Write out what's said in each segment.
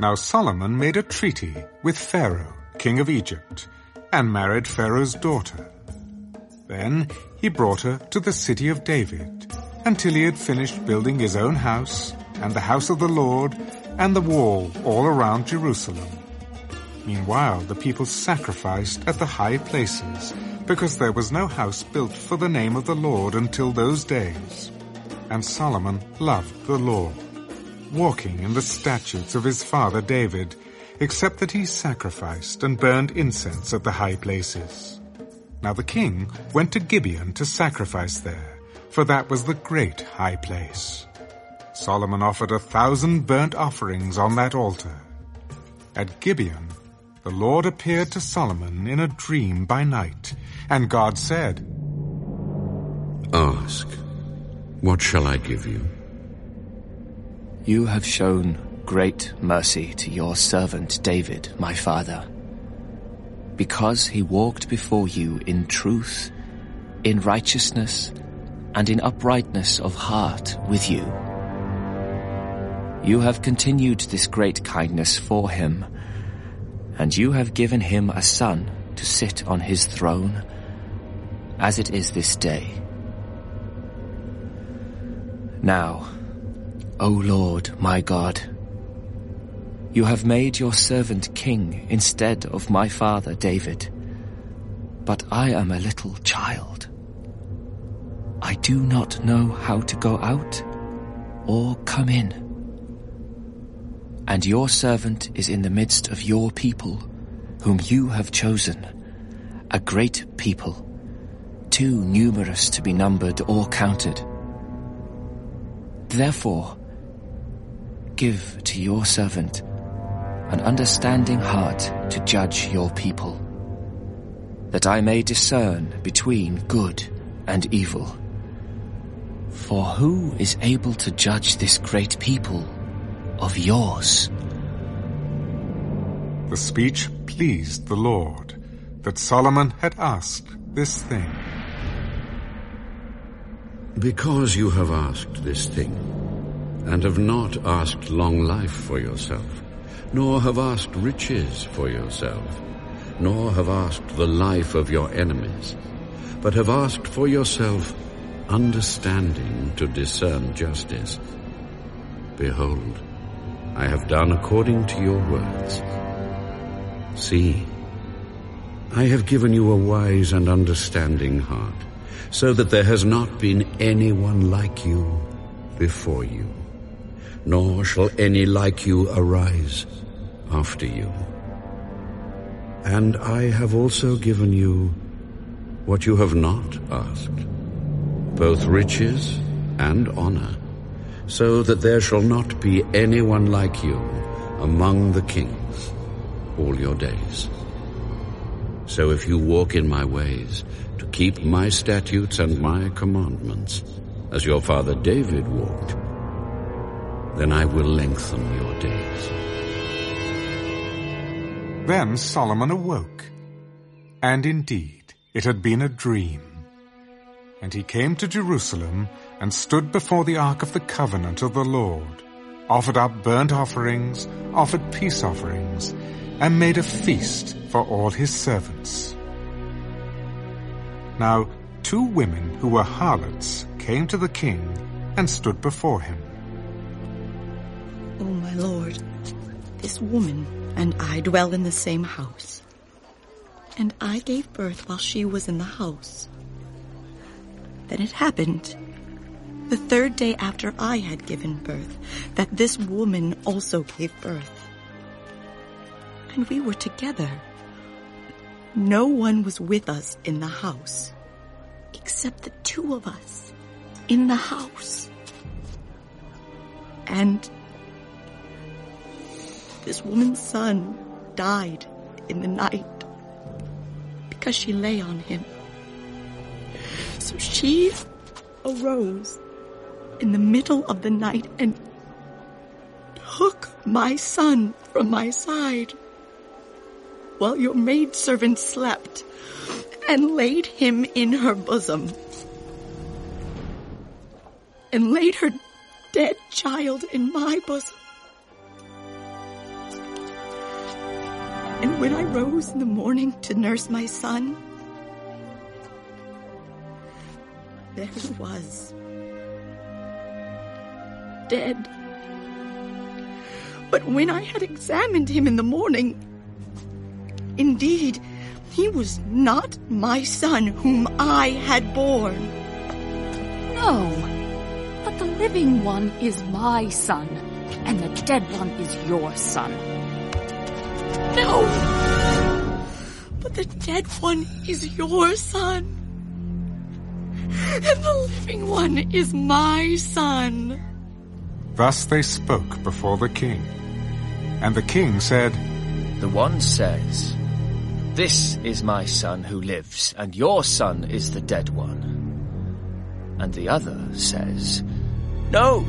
Now Solomon made a treaty with Pharaoh, king of Egypt, and married Pharaoh's daughter. Then he brought her to the city of David, until he had finished building his own house, and the house of the Lord, and the wall all around Jerusalem. Meanwhile the people sacrificed at the high places, because there was no house built for the name of the Lord until those days. And Solomon loved the Lord, walking in the statutes of his father David, except that he sacrificed and burned incense at the high places. Now the king went to Gibeon to sacrifice there, for that was the great high place. Solomon offered a thousand burnt offerings on that altar. At Gibeon, the Lord appeared to Solomon in a dream by night, and God said, Ask, what shall I give you? You have shown great mercy to your servant David, my father, because he walked before you in truth, in righteousness, and in uprightness of heart with you. You have continued this great kindness for him, and you have given him a son to sit on his throne, as it is this day. Now, O Lord my God, you have made your servant king instead of my father David, but I am a little child. I do not know how to go out or come in and your servant is in the midst of your people, whom you have chosen, a great people, too numerous to be numbered or counted. Therefore, give to your servant an understanding heart to judge your people, that I may discern between good and evil. For who is able to judge this great people of yours. The speech pleased the Lord, that Solomon had asked this thing. Because you have asked this thing, and have not asked long life for yourself, nor have asked riches for yourself, nor have asked the life of your enemies, but have asked for yourself understanding to discern justice. Behold, I have done according to your words. See, I have given you a wise and understanding heart, so that there has not been anyone like you before you, nor shall any like you arise after you. And I have also given you what you have not asked, both riches and honor, so that there shall not be anyone like you among the kings all your days. So if you walk in my ways, to keep my statutes and my commandments, as your father David walked, then I will lengthen your days. Then Solomon awoke, and indeed it had been a dream. And he came to Jerusalem and stood before the ark of the covenant of the Lord, offered up burnt offerings, offered peace offerings, and made a feast for all his servants. Now two women who were harlots came to the king and stood before him. Lord, this woman and I dwell in the same house. And I gave birth while she was in the house. Then it happened the third day after I had given birth, that this woman also gave birth. And we were together. No one was with us in the house, except the two of us in the house. And this woman's son died in the night because she lay on him. So she arose in the middle of the night and took my son from my side while your maidservant slept and laid him in her bosom and laid her dead child in my bosom. And when I rose in the morning to nurse my son, there he was. Dead. But when I had examined him in the morning, indeed, he was not my son whom I had born. No, but the living one is my son, and the dead one is your son. No! But the dead one is your son. And the living one is my son. Thus they spoke before the king. And the king said, The one says, This is my son who lives, and your son is the dead one. And the other says, No,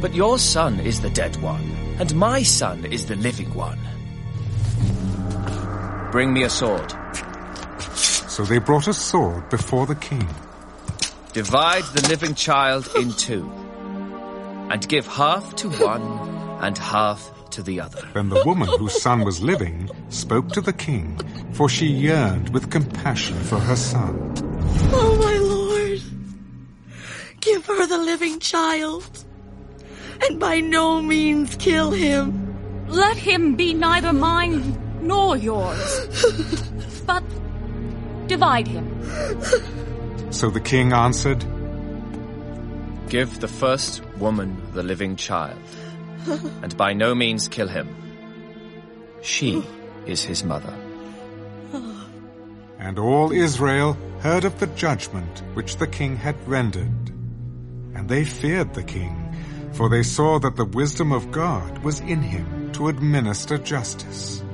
but your son is the dead one, and my son is the living one. Bring me a sword. So they brought a sword before the king. Divide the living child in two, and give half to one and half to the other. Then the woman whose son was living spoke to the king, for she yearned with compassion for her son. Oh, my lord, give her the living child, and by no means kill him. Let him be neither mine nor yours, but divide him. So the king answered, Give the first woman the living child, and by no means kill him. She is his mother. And all Israel heard of the judgment which the king had rendered. And they feared the king, for they saw that the wisdom of God was in him to administer justice.